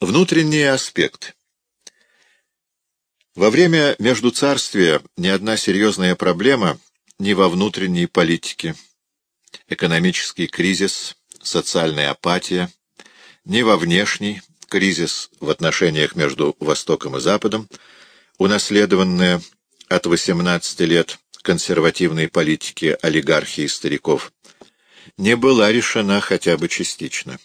Внутренний аспект. Во время Междуцарствия ни одна серьезная проблема ни во внутренней политике, экономический кризис, социальная апатия, ни во внешней, кризис в отношениях между Востоком и Западом, унаследованная от 18 лет консервативной политики олигархии стариков, не была решена хотя бы частично.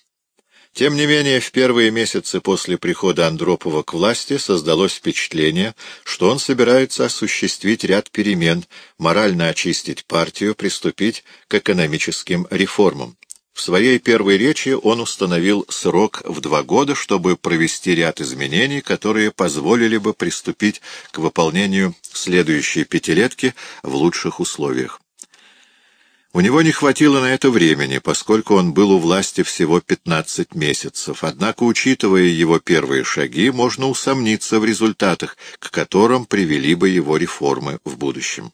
Тем не менее, в первые месяцы после прихода Андропова к власти создалось впечатление, что он собирается осуществить ряд перемен, морально очистить партию, приступить к экономическим реформам. В своей первой речи он установил срок в два года, чтобы провести ряд изменений, которые позволили бы приступить к выполнению следующей пятилетки в лучших условиях. У него не хватило на это времени, поскольку он был у власти всего 15 месяцев. Однако, учитывая его первые шаги, можно усомниться в результатах, к которым привели бы его реформы в будущем.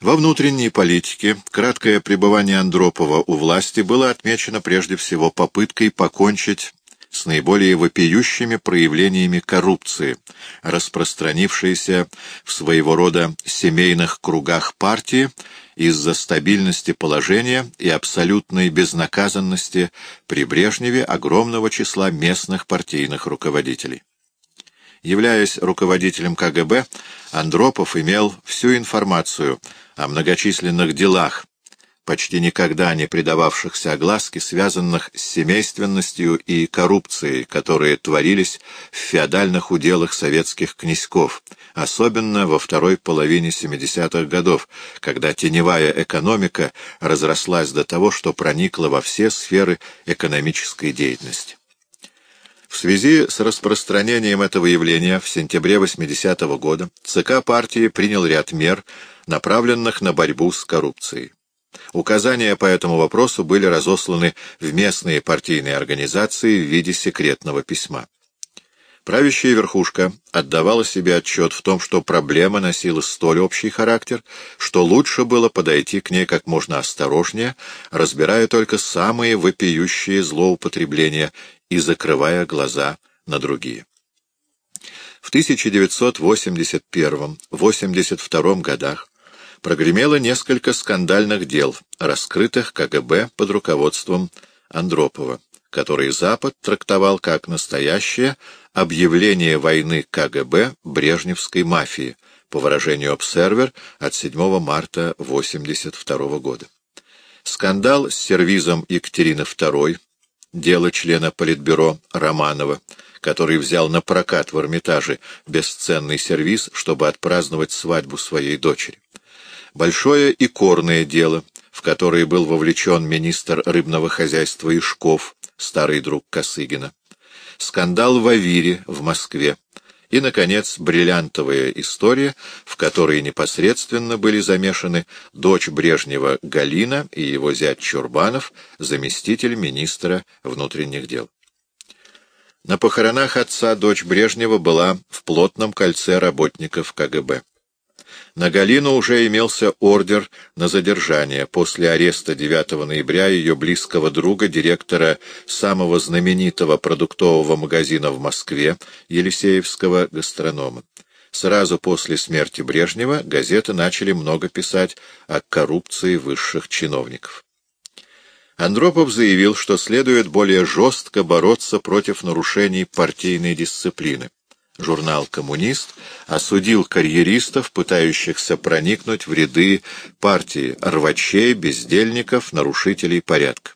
Во внутренней политике краткое пребывание Андропова у власти было отмечено прежде всего попыткой покончить с наиболее вопиющими проявлениями коррупции, распространившейся в своего рода семейных кругах партии из-за стабильности положения и абсолютной безнаказанности при Брежневе огромного числа местных партийных руководителей. Являясь руководителем КГБ, Андропов имел всю информацию о многочисленных делах, почти никогда не придававшихся огласке, связанных с семейственностью и коррупцией, которые творились в феодальных уделах советских князьков, особенно во второй половине 70-х годов, когда теневая экономика разрослась до того, что проникла во все сферы экономической деятельности. В связи с распространением этого явления в сентябре 80-го года ЦК партии принял ряд мер, направленных на борьбу с коррупцией. Указания по этому вопросу были разосланы в местные партийные организации в виде секретного письма. Правящая верхушка отдавала себе отчет в том, что проблема носила столь общий характер, что лучше было подойти к ней как можно осторожнее, разбирая только самые вопиющие злоупотребления и закрывая глаза на другие. В 1981-82 годах прогремело несколько скандальных дел, раскрытых КГБ под руководством Андропова, который Запад трактовал как настоящее объявление войны КГБ брежневской мафии, по выражению «Обсервер» от 7 марта 1982 года. Скандал с сервизом Екатерины II, дело члена Политбюро Романова, который взял на прокат в Эрмитаже бесценный сервиз, чтобы отпраздновать свадьбу своей дочери. Большое икорное дело, в которое был вовлечен министр рыбного хозяйства Ишков, старый друг Косыгина. Скандал в Авире в Москве. И, наконец, бриллиантовая история, в которой непосредственно были замешаны дочь Брежнева Галина и его зять Чурбанов, заместитель министра внутренних дел. На похоронах отца дочь Брежнева была в плотном кольце работников КГБ. На Галину уже имелся ордер на задержание после ареста 9 ноября ее близкого друга, директора самого знаменитого продуктового магазина в Москве, Елисеевского гастронома. Сразу после смерти Брежнева газеты начали много писать о коррупции высших чиновников. Андропов заявил, что следует более жестко бороться против нарушений партийной дисциплины. Журнал «Коммунист» осудил карьеристов, пытающихся проникнуть в ряды партии рвачей, бездельников, нарушителей порядка.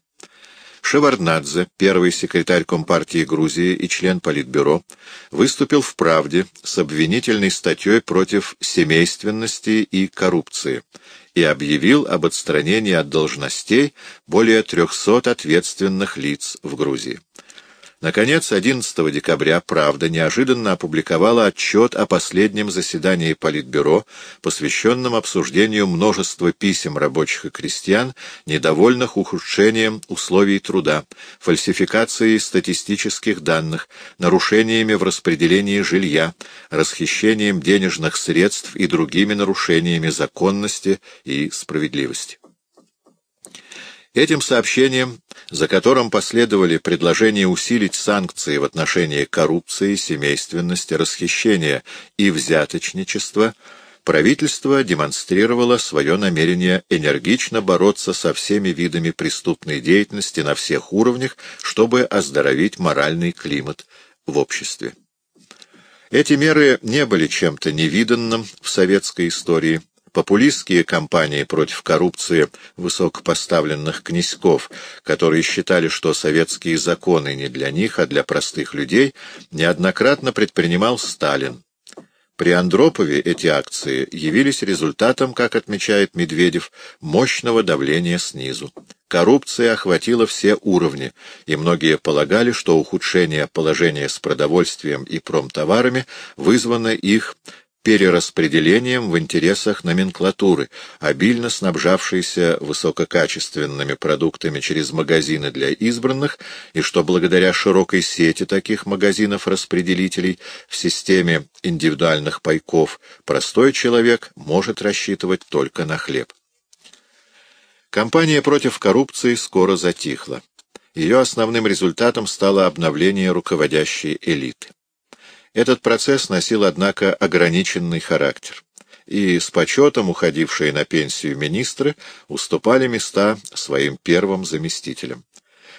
Шеварднадзе, первый секретарь Компартии Грузии и член Политбюро, выступил в «Правде» с обвинительной статьей против семейственности и коррупции и объявил об отстранении от должностей более 300 ответственных лиц в Грузии. Наконец, 11 декабря «Правда» неожиданно опубликовала отчет о последнем заседании Политбюро, посвященном обсуждению множества писем рабочих и крестьян, недовольных ухудшением условий труда, фальсификацией статистических данных, нарушениями в распределении жилья, расхищением денежных средств и другими нарушениями законности и справедливости. Этим сообщением, за которым последовали предложения усилить санкции в отношении коррупции, семейственности, расхищения и взяточничества, правительство демонстрировало свое намерение энергично бороться со всеми видами преступной деятельности на всех уровнях, чтобы оздоровить моральный климат в обществе. Эти меры не были чем-то невиданным в советской истории. Популистские кампании против коррупции высокопоставленных князьков, которые считали, что советские законы не для них, а для простых людей, неоднократно предпринимал Сталин. При Андропове эти акции явились результатом, как отмечает Медведев, мощного давления снизу. Коррупция охватила все уровни, и многие полагали, что ухудшение положения с продовольствием и промтоварами вызвано их перераспределением в интересах номенклатуры, обильно снабжавшейся высококачественными продуктами через магазины для избранных, и что благодаря широкой сети таких магазинов-распределителей в системе индивидуальных пайков простой человек может рассчитывать только на хлеб. Кампания против коррупции скоро затихла. Ее основным результатом стало обновление руководящей элиты. Этот процесс носил, однако, ограниченный характер, и с почетом уходившие на пенсию министры уступали места своим первым заместителям.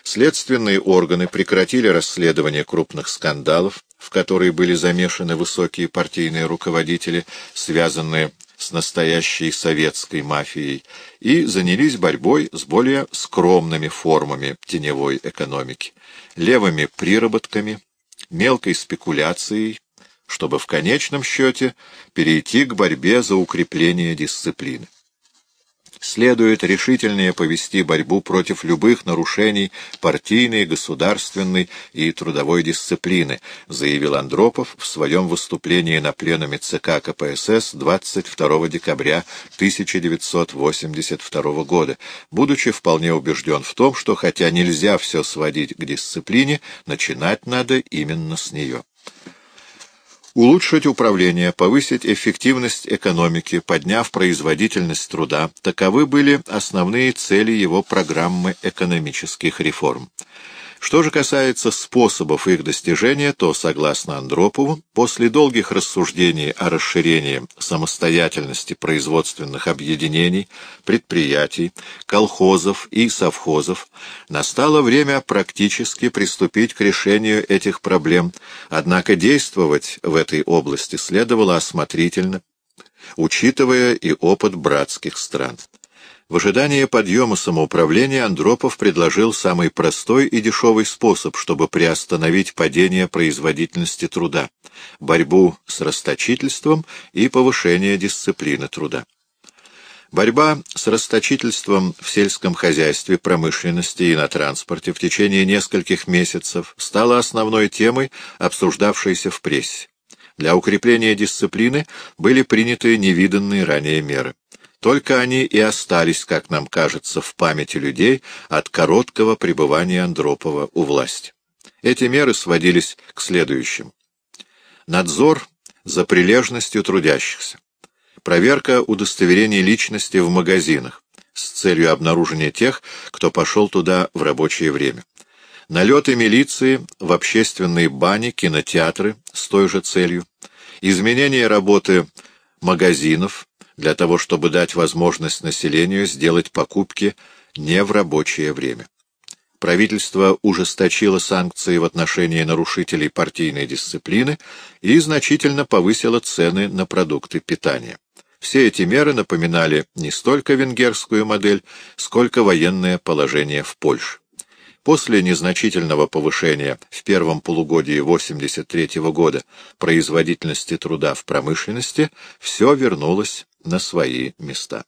Следственные органы прекратили расследование крупных скандалов, в которые были замешаны высокие партийные руководители, связанные с настоящей советской мафией, и занялись борьбой с более скромными формами теневой экономики, левыми приработками, мелкой спекуляцией, чтобы в конечном счете перейти к борьбе за укрепление дисциплины. Следует решительнее повести борьбу против любых нарушений партийной, государственной и трудовой дисциплины, заявил Андропов в своем выступлении на пленуме ЦК КПСС 22 декабря 1982 года, будучи вполне убежден в том, что хотя нельзя все сводить к дисциплине, начинать надо именно с нее. Улучшить управление, повысить эффективность экономики, подняв производительность труда – таковы были основные цели его программы экономических реформ. Что же касается способов их достижения, то, согласно Андропову, после долгих рассуждений о расширении самостоятельности производственных объединений, предприятий, колхозов и совхозов, настало время практически приступить к решению этих проблем, однако действовать в этой области следовало осмотрительно, учитывая и опыт братских стран. В ожидании подъема самоуправления Андропов предложил самый простой и дешевый способ, чтобы приостановить падение производительности труда — борьбу с расточительством и повышение дисциплины труда. Борьба с расточительством в сельском хозяйстве, промышленности и на транспорте в течение нескольких месяцев стала основной темой, обсуждавшейся в прессе. Для укрепления дисциплины были приняты невиданные ранее меры. Только они и остались, как нам кажется, в памяти людей от короткого пребывания Андропова у власти. Эти меры сводились к следующим. Надзор за прилежностью трудящихся. Проверка удостоверений личности в магазинах с целью обнаружения тех, кто пошел туда в рабочее время. Налеты милиции в общественные бани, кинотеатры с той же целью. Изменение работы магазинов, для того, чтобы дать возможность населению сделать покупки не в рабочее время. Правительство ужесточило санкции в отношении нарушителей партийной дисциплины и значительно повысило цены на продукты питания. Все эти меры напоминали не столько венгерскую модель, сколько военное положение в Польше. После незначительного повышения в первом полугодии 1983 года производительности труда в промышленности все вернулось на свои места.